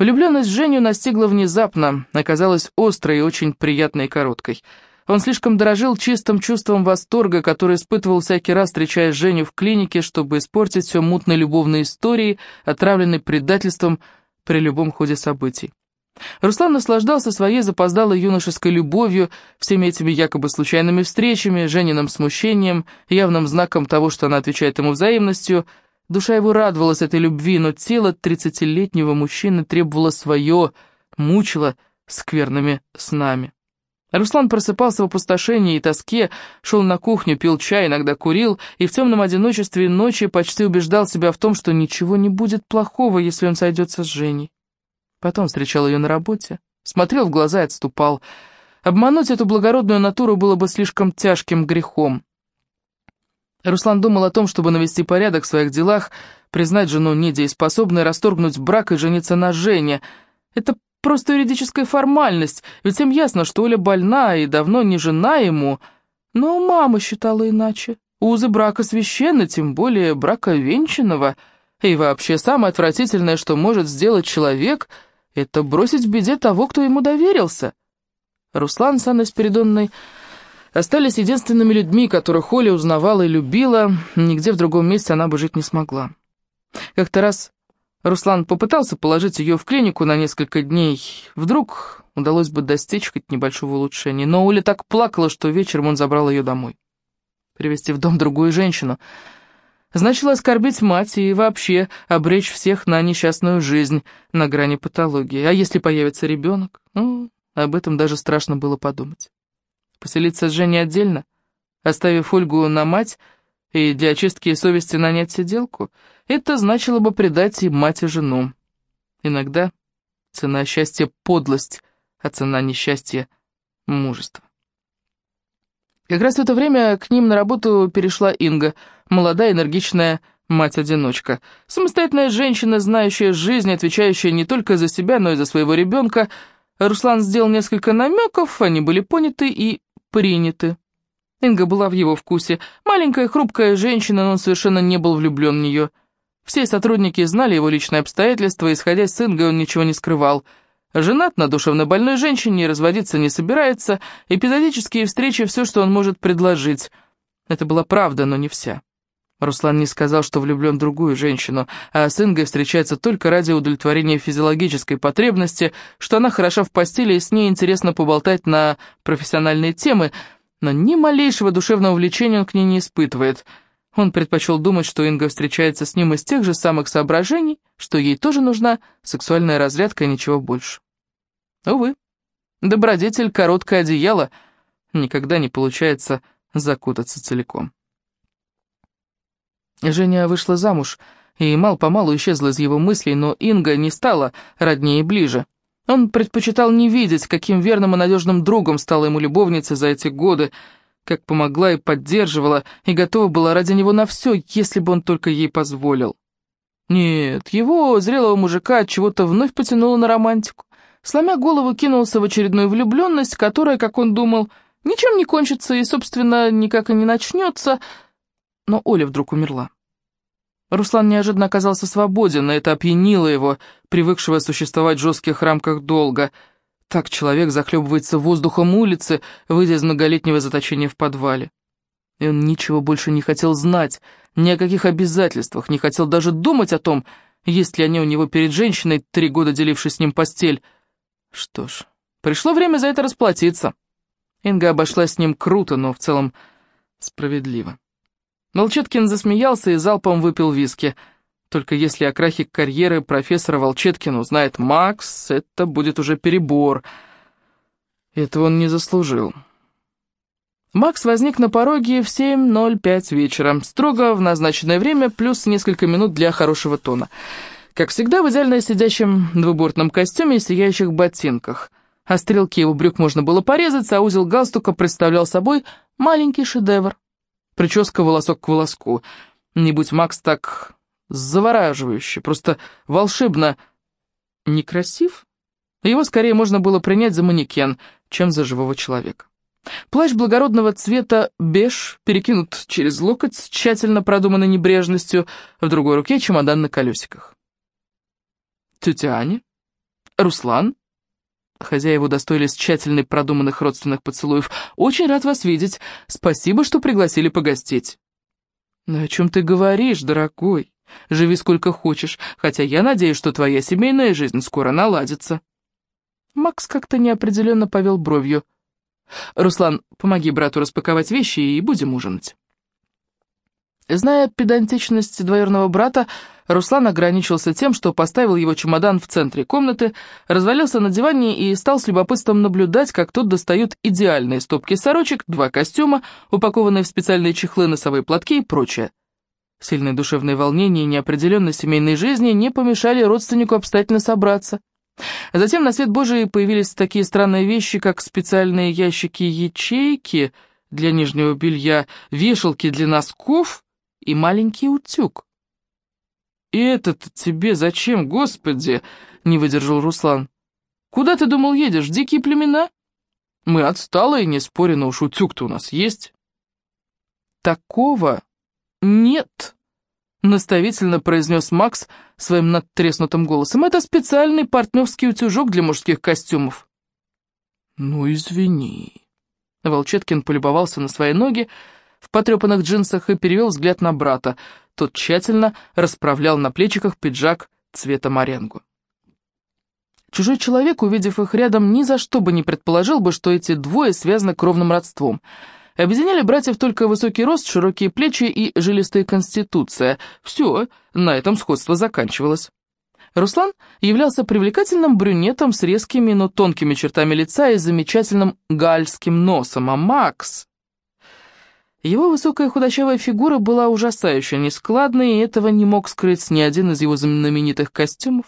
Влюбленность в Женю настигла внезапно, оказалась острой и очень приятной и короткой. Он слишком дорожил чистым чувством восторга, который испытывал всякий раз, встречая Женю в клинике, чтобы испортить все мутной любовной историей, отравленной предательством при любом ходе событий. Руслан наслаждался своей запоздалой юношеской любовью, всеми этими якобы случайными встречами, Жениным смущением, явным знаком того, что она отвечает ему взаимностью – Душа его радовалась этой любви, но тело тридцатилетнего мужчины требовало свое, мучило скверными снами. Руслан просыпался в опустошении и тоске, шел на кухню, пил чай, иногда курил, и в темном одиночестве ночи почти убеждал себя в том, что ничего не будет плохого, если он сойдется с Женей. Потом встречал ее на работе, смотрел в глаза и отступал. Обмануть эту благородную натуру было бы слишком тяжким грехом. Руслан думал о том, чтобы навести порядок в своих делах, признать жену недееспособной, расторгнуть брак и жениться на Жене. Это просто юридическая формальность, ведь им ясно, что Оля больна и давно не жена ему. Но мама считала иначе. Узы брака священны, тем более брака венчанного. И вообще самое отвратительное, что может сделать человек, это бросить в беде того, кто ему доверился. Руслан с Анной Спиридонной остались единственными людьми, которых Оля узнавала и любила, нигде в другом месте она бы жить не смогла. Как-то раз Руслан попытался положить ее в клинику на несколько дней. Вдруг удалось бы достичь хоть небольшого улучшения, но Оля так плакала, что вечером он забрал ее домой. Привести в дом другую женщину значило оскорбить мать и вообще обречь всех на несчастную жизнь на грани патологии. А если появится ребенок? Ну, об этом даже страшно было подумать. Поселиться с Женей отдельно, оставив Ольгу на мать и для очистки совести нанять сиделку, это значило бы предать и мать, и жену. Иногда цена счастья — подлость, а цена несчастья — мужество. Как раз в это время к ним на работу перешла Инга, молодая энергичная мать-одиночка. Самостоятельная женщина, знающая жизнь, отвечающая не только за себя, но и за своего ребенка. Руслан сделал несколько намеков, они были поняты и приняты. Инга была в его вкусе. Маленькая, хрупкая женщина, но он совершенно не был влюблен в нее. Все сотрудники знали его личные обстоятельства, и, исходя с Ингой, он ничего не скрывал. Женат на душевно больной женщине, разводиться не собирается, эпизодические встречи — все, что он может предложить. Это была правда, но не вся. Руслан не сказал, что влюблен в другую женщину, а с Ингой встречается только ради удовлетворения физиологической потребности, что она хороша в постели и с ней интересно поболтать на профессиональные темы, но ни малейшего душевного влечения он к ней не испытывает. Он предпочел думать, что Инга встречается с ним из тех же самых соображений, что ей тоже нужна сексуальная разрядка и ничего больше. Увы, добродетель короткое одеяло, никогда не получается закутаться целиком. Женя вышла замуж, и мал-помалу исчезла из его мыслей, но Инга не стала роднее и ближе. Он предпочитал не видеть, каким верным и надежным другом стала ему любовница за эти годы, как помогла и поддерживала, и готова была ради него на все, если бы он только ей позволил. Нет, его, зрелого мужика, от чего-то вновь потянуло на романтику. Сломя голову, кинулся в очередную влюбленность, которая, как он думал, ничем не кончится и, собственно, никак и не начнется, но Оля вдруг умерла. Руслан неожиданно оказался свободен, и это опьянило его, привыкшего существовать в жестких рамках долга. Так человек захлебывается воздухом улицы, выйдя из многолетнего заточения в подвале. И он ничего больше не хотел знать, ни о каких обязательствах, не хотел даже думать о том, есть ли они у него перед женщиной, три года делившей с ним постель. Что ж, пришло время за это расплатиться. Инга обошлась с ним круто, но в целом справедливо. Волчеткин засмеялся и залпом выпил виски. Только если о крахе карьеры профессора Волчеткина узнает Макс, это будет уже перебор. Этого он не заслужил. Макс возник на пороге в 7.05 вечера, строго в назначенное время, плюс несколько минут для хорошего тона. Как всегда, в идеально сидящем двубортном костюме и сияющих ботинках. А стрелки его брюк можно было порезать, а узел галстука представлял собой маленький шедевр. Прическа волосок к волоску. Не будь Макс так завораживающе, просто волшебно некрасив, его скорее можно было принять за манекен, чем за живого человека. Плащ благородного цвета беж перекинут через локоть с тщательно продуманной небрежностью, в другой руке чемодан на колесиках. «Тетя Аня?» Руслан?» Хозяева удостоились тщательно продуманных родственных поцелуев. «Очень рад вас видеть. Спасибо, что пригласили погостить». «Да о чем ты говоришь, дорогой? Живи сколько хочешь, хотя я надеюсь, что твоя семейная жизнь скоро наладится». Макс как-то неопределенно повел бровью. «Руслан, помоги брату распаковать вещи и будем ужинать». Зная педантичность двоюродного брата, Руслан ограничился тем, что поставил его чемодан в центре комнаты, развалился на диване и стал с любопытством наблюдать, как тот достает идеальные стопки сорочек, два костюма, упакованные в специальные чехлы, носовые платки и прочее. Сильное душевное волнение и неопределенность семейной жизни не помешали родственнику обстоятельно собраться. Затем на свет Божий появились такие странные вещи, как специальные ящики-ячейки для нижнего белья, вешалки для носков и маленький утюг. «И это-то тебе зачем, господи?» — не выдержал Руслан. «Куда ты думал едешь, дикие племена?» «Мы отсталые, не спорю, но уж утюг-то у нас есть». «Такого нет», — наставительно произнес Макс своим надтреснутым голосом. «Это специальный партнерский утюжок для мужских костюмов». «Ну, извини». Волчеткин полюбовался на свои ноги, в потрепанных джинсах и перевел взгляд на брата. Тот тщательно расправлял на плечиках пиджак цвета моренгу. Чужой человек, увидев их рядом, ни за что бы не предположил бы, что эти двое связаны кровным родством. Объединяли братьев только высокий рост, широкие плечи и жилистая конституция. Все, на этом сходство заканчивалось. Руслан являлся привлекательным брюнетом с резкими, но тонкими чертами лица и замечательным гальским носом, а Макс... Его высокая худощавая фигура была ужасающе нескладной, и этого не мог скрыть ни один из его знаменитых костюмов.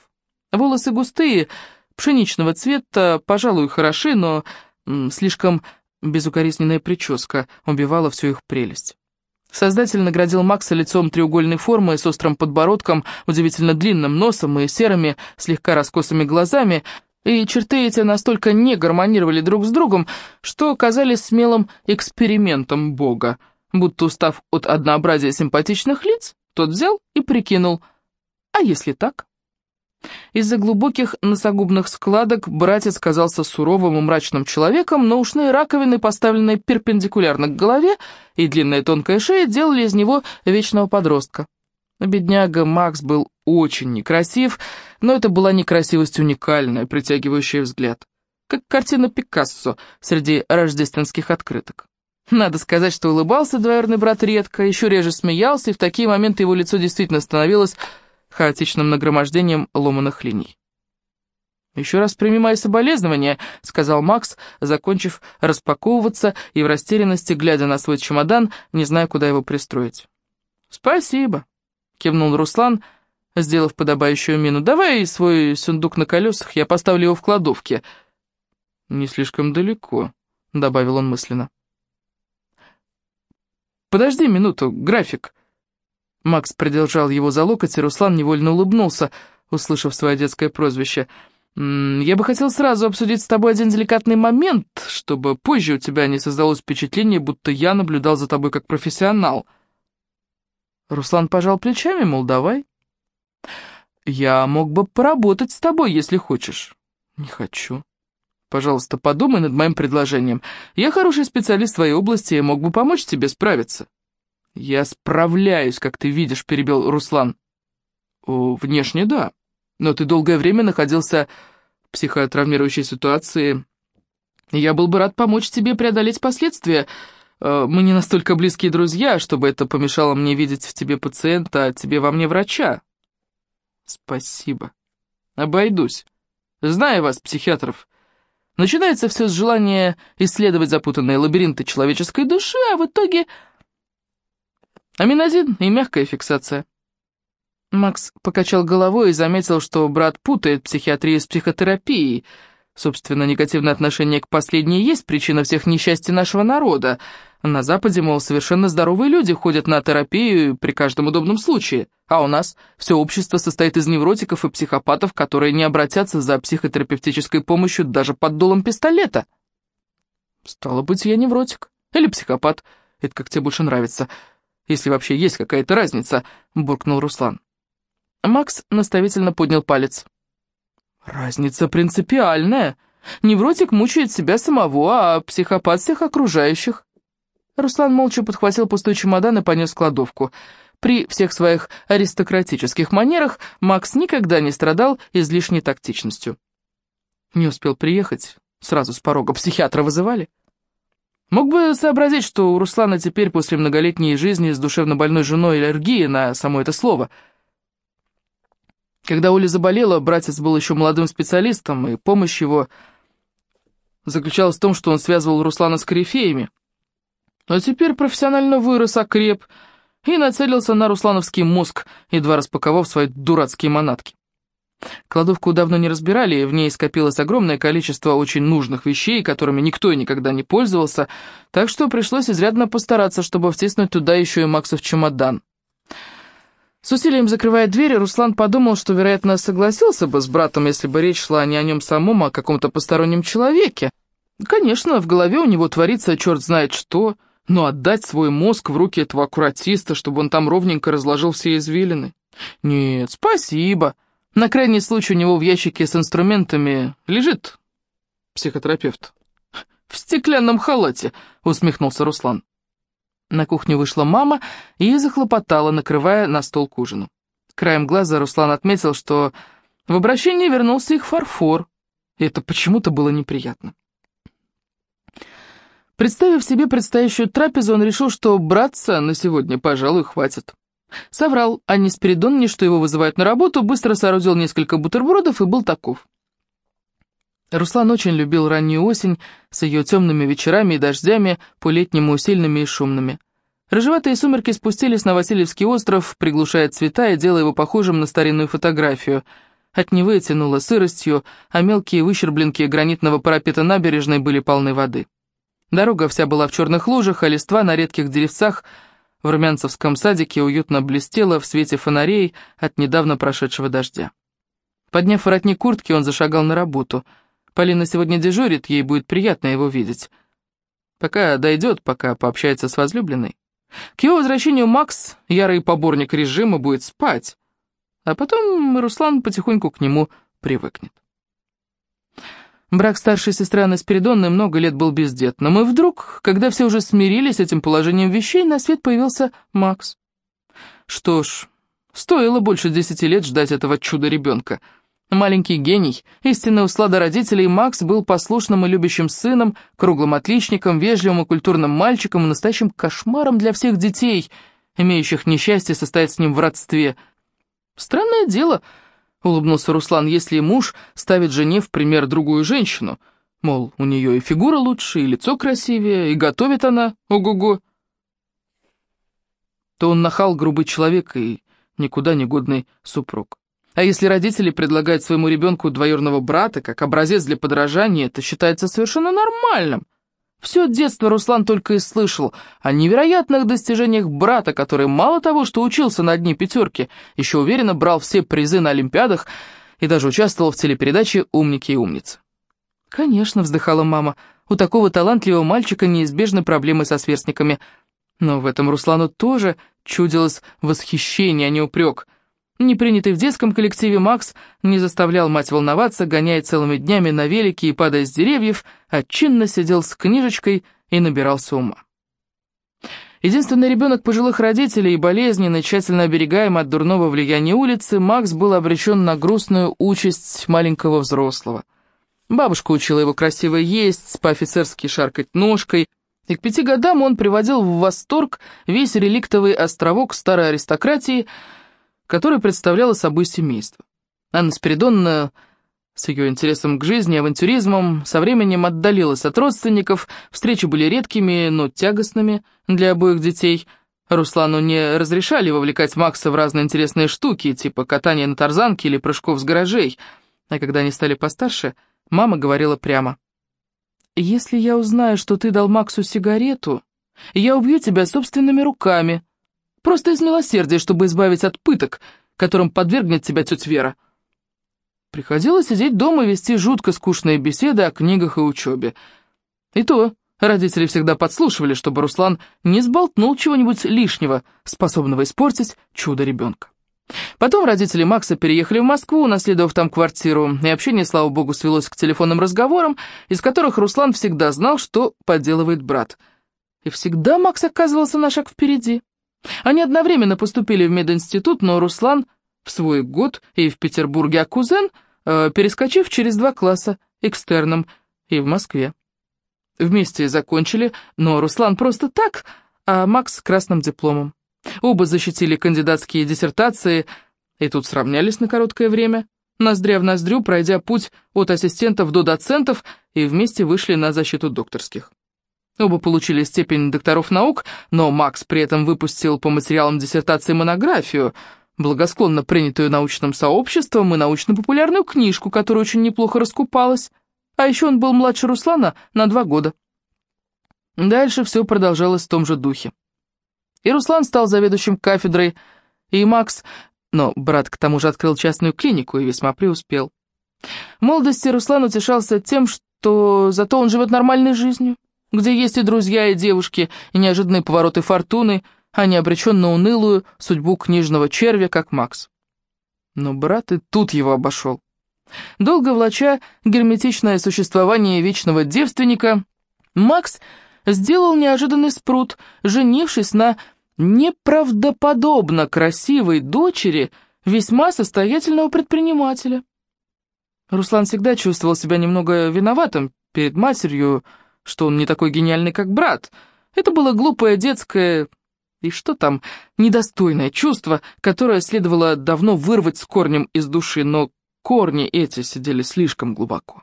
Волосы густые, пшеничного цвета, пожалуй, хороши, но слишком безукоризненная прическа убивала всю их прелесть. Создатель наградил Макса лицом треугольной формы с острым подбородком, удивительно длинным носом и серыми, слегка раскосыми глазами, и черты эти настолько не гармонировали друг с другом, что казались смелым экспериментом Бога. Будто устав от однообразия симпатичных лиц, тот взял и прикинул, а если так? Из-за глубоких носогубных складок братец казался суровым и мрачным человеком, но ушные раковины, поставленные перпендикулярно к голове, и длинная тонкая шея делали из него вечного подростка. Бедняга Макс был очень некрасив, но это была некрасивость уникальная, притягивающая взгляд. Как картина Пикассо среди рождественских открыток. Надо сказать, что улыбался двоюродный брат редко, еще реже смеялся, и в такие моменты его лицо действительно становилось хаотичным нагромождением ломаных линий. «Еще раз прими мои соболезнования», — сказал Макс, закончив распаковываться и в растерянности, глядя на свой чемодан, не зная, куда его пристроить. «Спасибо», — кивнул Руслан, сделав подобающую мину. «Давай свой сундук на колесах, я поставлю его в кладовке». «Не слишком далеко», — добавил он мысленно. «Подожди минуту, график». Макс придержал его за локоть, и Руслан невольно улыбнулся, услышав свое детское прозвище. «Я бы хотел сразу обсудить с тобой один деликатный момент, чтобы позже у тебя не создалось впечатление, будто я наблюдал за тобой как профессионал». Руслан пожал плечами, мол, давай. «Я мог бы поработать с тобой, если хочешь». «Не хочу». «Пожалуйста, подумай над моим предложением. Я хороший специалист в твоей области и мог бы помочь тебе справиться». «Я справляюсь, как ты видишь», — перебил Руслан. О, «Внешне, да. Но ты долгое время находился в психотравмирующей ситуации. Я был бы рад помочь тебе преодолеть последствия. Э, мы не настолько близкие друзья, чтобы это помешало мне видеть в тебе пациента, а тебе во мне врача». «Спасибо. Обойдусь. Знаю вас, психиатров». Начинается все с желания исследовать запутанные лабиринты человеческой души, а в итоге Аминозин и мягкая фиксация. Макс покачал головой и заметил, что брат путает психиатрию с психотерапией. Собственно, негативное отношение к последней есть причина всех несчастий нашего народа. На Западе, мол, совершенно здоровые люди ходят на терапию при каждом удобном случае. А у нас все общество состоит из невротиков и психопатов, которые не обратятся за психотерапевтической помощью даже под дулом пистолета. Стало быть, я невротик. Или психопат. Это как тебе больше нравится если вообще есть какая-то разница», — буркнул Руслан. Макс наставительно поднял палец. Разница принципиальная. Невротик мучает себя самого, а психопат всех окружающих. Руслан молча подхватил пустой чемодан и понес кладовку. При всех своих аристократических манерах Макс никогда не страдал излишней тактичностью. Не успел приехать, сразу с порога психиатра вызывали. Мог бы сообразить, что у Руслана теперь после многолетней жизни с душевно больной женой аллергия на само это слово. Когда Оля заболела, братец был еще молодым специалистом, и помощь его заключалась в том, что он связывал Руслана с корифеями. Но теперь профессионально вырос, окреп и нацелился на руслановский мозг, едва распаковав свои дурацкие манатки. Кладовку давно не разбирали, и в ней скопилось огромное количество очень нужных вещей, которыми никто никогда не пользовался, так что пришлось изрядно постараться, чтобы втиснуть туда еще и Максов чемодан. С усилием закрывая дверь, Руслан подумал, что, вероятно, согласился бы с братом, если бы речь шла не о нем самом, а о каком-то постороннем человеке. Конечно, в голове у него творится черт знает что, но отдать свой мозг в руки этого аккуратиста, чтобы он там ровненько разложил все извилины. Нет, спасибо. На крайний случай у него в ящике с инструментами лежит психотерапевт. «В стеклянном халате», — усмехнулся Руслан. На кухню вышла мама и захлопотала, накрывая на стол к ужину. Краем глаза Руслан отметил, что в обращении вернулся их фарфор, и это почему-то было неприятно. Представив себе предстоящую трапезу, он решил, что браться на сегодня, пожалуй, хватит. Соврал Анне Спиридоновне, что его вызывают на работу, быстро соорудил несколько бутербродов и был таков. Руслан очень любил раннюю осень с ее темными вечерами и дождями, по-летнему сильными и шумными. Рыжеватые сумерки спустились на Васильевский остров, приглушая цвета и делая его похожим на старинную фотографию. От Невы тянуло сыростью, а мелкие выщербленки гранитного парапета набережной были полны воды. Дорога вся была в черных лужах, а листва на редких деревцах в Румянцевском садике уютно блестела в свете фонарей от недавно прошедшего дождя. Подняв воротник куртки, он зашагал на работу — Полина сегодня дежурит, ей будет приятно его видеть. Пока дойдет, пока пообщается с возлюбленной. К его возвращению Макс, ярый поборник режима, будет спать. А потом Руслан потихоньку к нему привыкнет. Брак старшей сестры Анны Спиридонны много лет был бездетным, и вдруг, когда все уже смирились с этим положением вещей, на свет появился Макс. Что ж, стоило больше десяти лет ждать этого чуда-ребенка — Маленький гений, истинная услада родителей, Макс был послушным и любящим сыном, круглым отличником, вежливым и культурным мальчиком настоящим кошмаром для всех детей, имеющих несчастье состоять с ним в родстве. «Странное дело», — улыбнулся Руслан, — «если муж ставит жене в пример другую женщину, мол, у нее и фигура лучше, и лицо красивее, и готовит она, ого-го, то он нахал грубый человек и никуда не годный супруг. А если родители предлагают своему ребенку двоюродного брата как образец для подражания, это считается совершенно нормальным. Все детство Руслан только и слышал о невероятных достижениях брата, который мало того, что учился на одни пятерки, еще уверенно брал все призы на Олимпиадах и даже участвовал в телепередаче «Умники и умницы». «Конечно», — вздыхала мама, — «у такого талантливого мальчика неизбежны проблемы со сверстниками». Но в этом Руслану тоже чудилось восхищение, а не упрек — Непринятый в детском коллективе Макс не заставлял мать волноваться, гоняя целыми днями на велике и падая с деревьев, а чинно сидел с книжечкой и набирался ума. Единственный ребенок пожилых родителей и болезненный, тщательно оберегаемый от дурного влияния улицы, Макс был обречен на грустную участь маленького взрослого. Бабушка учила его красиво есть, по-офицерски шаркать ножкой, и к пяти годам он приводил в восторг весь реликтовый островок старой аристократии – которое представляло собой семейство. Анна Спиридоновна с ее интересом к жизни, авантюризмом, со временем отдалилась от родственников, встречи были редкими, но тягостными для обоих детей. Руслану не разрешали вовлекать Макса в разные интересные штуки, типа катания на тарзанке или прыжков с гаражей. А когда они стали постарше, мама говорила прямо. «Если я узнаю, что ты дал Максу сигарету, я убью тебя собственными руками», Просто из милосердия, чтобы избавить от пыток, которым подвергнет тебя тетя Вера. Приходилось сидеть дома и вести жутко скучные беседы о книгах и учебе. И то родители всегда подслушивали, чтобы Руслан не сболтнул чего-нибудь лишнего, способного испортить чудо ребенка. Потом родители Макса переехали в Москву, наследовав там квартиру, и общение, слава богу, свелось к телефонным разговорам, из которых Руслан всегда знал, что подделывает брат. И всегда Макс оказывался на шаг впереди. Они одновременно поступили в мединститут, но Руслан в свой год и в Петербурге, а кузен, э, перескочив через два класса, экстерном, и в Москве. Вместе закончили, но Руслан просто так, а Макс с красным дипломом. Оба защитили кандидатские диссертации и тут сравнялись на короткое время, ноздря в ноздрю, пройдя путь от ассистентов до доцентов, и вместе вышли на защиту докторских. Оба получили степень докторов наук, но Макс при этом выпустил по материалам диссертации монографию, благосклонно принятую научным сообществом и научно-популярную книжку, которая очень неплохо раскупалась. А еще он был младше Руслана на два года. Дальше все продолжалось в том же духе. И Руслан стал заведующим кафедрой, и Макс, но брат к тому же открыл частную клинику и весьма преуспел. В молодости Руслан утешался тем, что зато он живет нормальной жизнью, где есть и друзья, и девушки, и неожиданные повороты фортуны, а не обречен на унылую судьбу книжного червя, как Макс. Но брат и тут его обошел. Долго влача герметичное существование вечного девственника, Макс сделал неожиданный спрут, женившись на неправдоподобно красивой дочери весьма состоятельного предпринимателя. Руслан всегда чувствовал себя немного виноватым перед матерью, что он не такой гениальный, как брат. Это было глупое детское... И что там, недостойное чувство, которое следовало давно вырвать с корнем из души, но корни эти сидели слишком глубоко.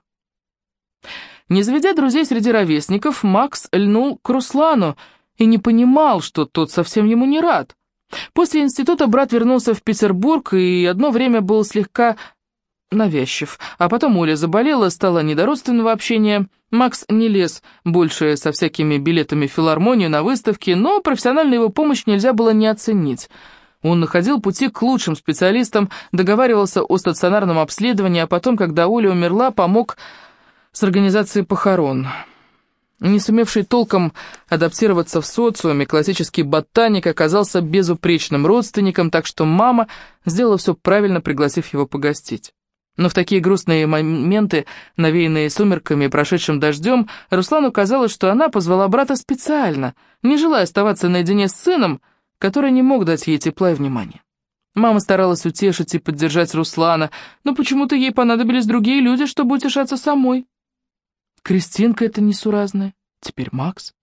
Не заведя друзей среди ровесников, Макс льнул к Руслану и не понимал, что тот совсем ему не рад. После института брат вернулся в Петербург и одно время был слегка навязчив, а потом Оля заболела, стала недородственного общения. Макс не лез больше со всякими билетами в филармонию на выставки, но профессиональную его помощь нельзя было не оценить. Он находил пути к лучшим специалистам, договаривался о стационарном обследовании, а потом, когда Оля умерла, помог с организацией похорон. Не сумевший толком адаптироваться в социуме, классический ботаник оказался безупречным родственником, так что мама сделала все правильно, пригласив его погостить. Но в такие грустные моменты, навеянные сумерками и прошедшим дождем, Руслану казалось, что она позвала брата специально, не желая оставаться наедине с сыном, который не мог дать ей тепла и внимания. Мама старалась утешить и поддержать Руслана, но почему-то ей понадобились другие люди, чтобы утешаться самой. Кристинка это несуразная, теперь Макс.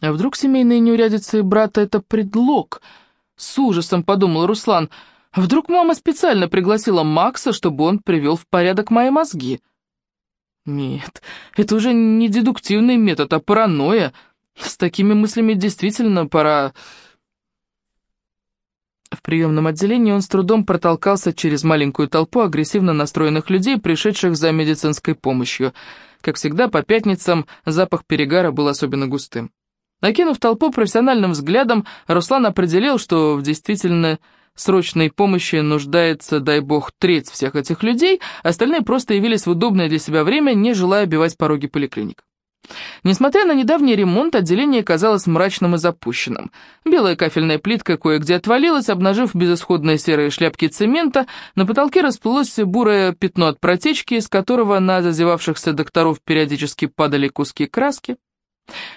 А вдруг семейные неурядицы брата — это предлог? С ужасом подумал Руслан. А вдруг мама специально пригласила Макса, чтобы он привел в порядок мои мозги? Нет, это уже не дедуктивный метод, а паранойя. С такими мыслями действительно пора... В приемном отделении он с трудом протолкался через маленькую толпу агрессивно настроенных людей, пришедших за медицинской помощью. Как всегда, по пятницам запах перегара был особенно густым. Накинув толпу профессиональным взглядом, Руслан определил, что в действительно срочной помощи нуждается, дай бог, треть всех этих людей, остальные просто явились в удобное для себя время, не желая бивать пороги поликлиник. Несмотря на недавний ремонт, отделение казалось мрачным и запущенным. Белая кафельная плитка кое-где отвалилась, обнажив безысходные серые шляпки цемента, на потолке расплылось бурое пятно от протечки, из которого на зазевавшихся докторов периодически падали куски краски.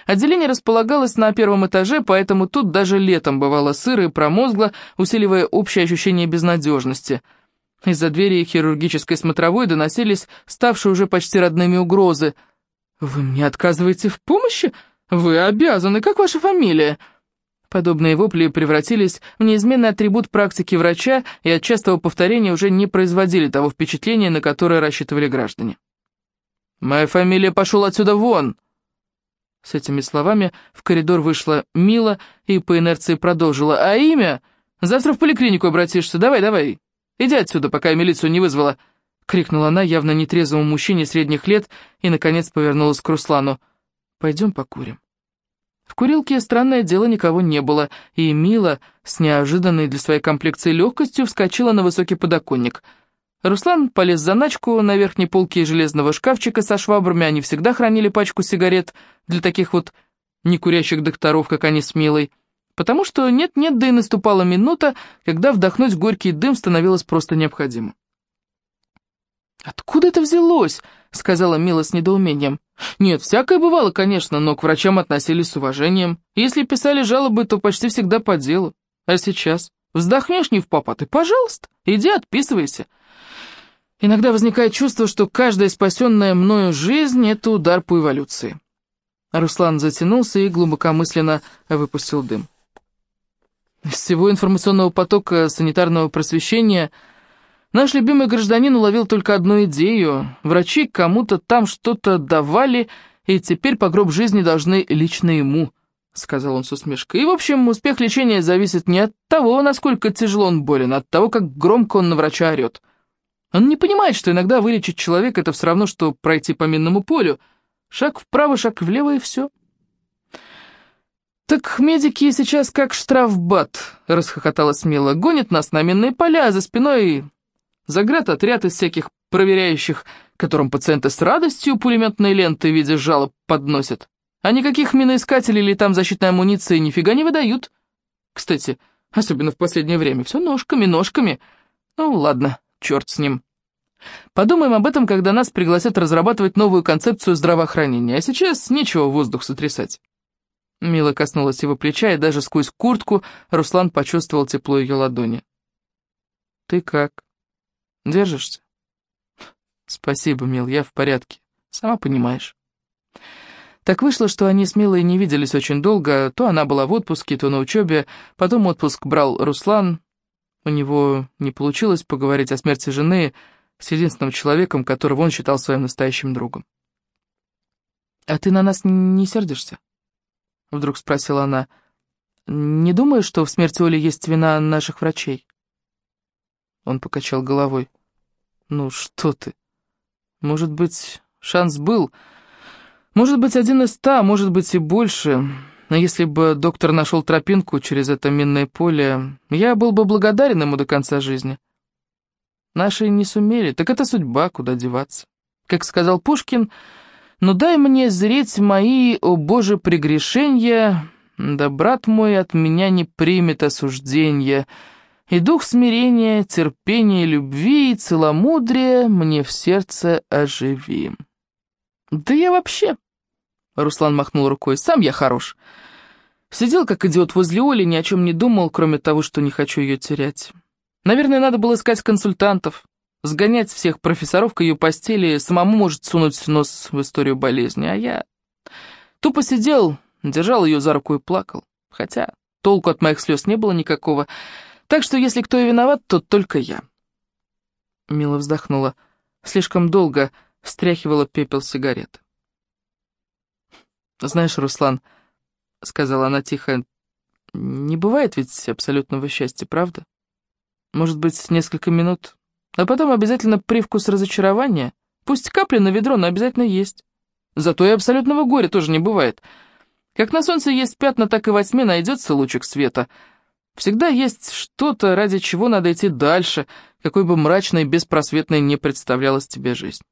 Отделение располагалось на первом этаже, поэтому тут даже летом бывало сыро и промозгло, усиливая общее ощущение безнадежности. Из-за двери хирургической смотровой доносились ставшие уже почти родными угрозы – «Вы мне отказываете в помощи? Вы обязаны, как ваша фамилия?» Подобные вопли превратились в неизменный атрибут практики врача и от частого повторения уже не производили того впечатления, на которое рассчитывали граждане. «Моя фамилия пошел отсюда вон!» С этими словами в коридор вышла Мила и по инерции продолжила. «А имя? Завтра в поликлинику обратишься. Давай, давай. Иди отсюда, пока я милицию не вызвала». — крикнула она явно нетрезвому мужчине средних лет и, наконец, повернулась к Руслану. «Пойдем покурим». В курилке, странное дело, никого не было, и Мила с неожиданной для своей комплекции легкостью вскочила на высокий подоконник. Руслан полез за начку на верхней полке железного шкафчика со швабрами, они всегда хранили пачку сигарет для таких вот некурящих докторов, как они с Милой. Потому что нет-нет, да и наступала минута, когда вдохнуть горький дым становилось просто необходимо. «Откуда это взялось?» — сказала Мила с недоумением. «Нет, всякое бывало, конечно, но к врачам относились с уважением. Если писали жалобы, то почти всегда по делу. А сейчас? Вздохнешь не в попад, и пожалуйста, иди отписывайся. Иногда возникает чувство, что каждая спасенная мною жизнь — это удар по эволюции». Руслан затянулся и глубокомысленно выпустил дым. Из всего информационного потока санитарного просвещения — Наш любимый гражданин уловил только одну идею. Врачи кому-то там что-то давали, и теперь по гроб жизни должны лично ему, — сказал он с усмешкой. И, в общем, успех лечения зависит не от того, насколько тяжело он болен, а от того, как громко он на врача орет. Он не понимает, что иногда вылечить человека — это все равно, что пройти по минному полю. Шаг вправо, шаг влево, и все. «Так медики сейчас как штрафбат», — расхохоталась Мила. «Гонят нас на минные поля, за спиной Заградотряд из всяких проверяющих, которым пациенты с радостью пулеметные ленты в виде жалоб подносят. А никаких миноискателей или там защитной амуниции нифига не выдают. Кстати, особенно в последнее время, все ножками, ножками. Ну ладно, черт с ним. Подумаем об этом, когда нас пригласят разрабатывать новую концепцию здравоохранения, а сейчас нечего воздух сотрясать. Мила коснулась его плеча, и даже сквозь куртку Руслан почувствовал тепло ее ладони. «Ты как?» Держишься? Спасибо, мил, я в порядке. Сама понимаешь. Так вышло, что они с Милой не виделись очень долго. То она была в отпуске, то на учебе. Потом отпуск брал Руслан. У него не получилось поговорить о смерти жены с единственным человеком, которого он считал своим настоящим другом. «А ты на нас не сердишься?» Вдруг спросила она. «Не думаешь, что в смерти Оли есть вина наших врачей?» Он покачал головой. «Ну что ты? Может быть, шанс был. Может быть, один из ста, может быть и больше. Но если бы доктор нашел тропинку через это минное поле, я был бы благодарен ему до конца жизни. Наши не сумели, так это судьба, куда деваться. Как сказал Пушкин, «Ну дай мне зреть мои, о боже, прегрешения, да брат мой от меня не примет осуждения». И дух смирения, терпения, любви и целомудрия мне в сердце оживи. Да я вообще... Руслан махнул рукой. Сам я хорош. Сидел как идиот возле Оли, ни о чем не думал, кроме того, что не хочу ее терять. Наверное, надо было искать консультантов, сгонять всех профессоров к ее постели, самому может сунуть нос в историю болезни, а я... Тупо сидел, держал ее за руку и плакал. Хотя толку от моих слез не было никакого. Так что если кто и виноват, то только я. Мила вздохнула. Слишком долго встряхивала пепел сигарет. «Знаешь, Руслан», — сказала она тихо, — «не бывает ведь абсолютного счастья, правда? Может быть, несколько минут, а потом обязательно привкус разочарования? Пусть капли на ведро, но обязательно есть. Зато и абсолютного горя тоже не бывает. Как на солнце есть пятна, так и во тьме найдется лучик света». Всегда есть что-то, ради чего надо идти дальше, какой бы мрачной и беспросветной не представлялась тебе жизнь.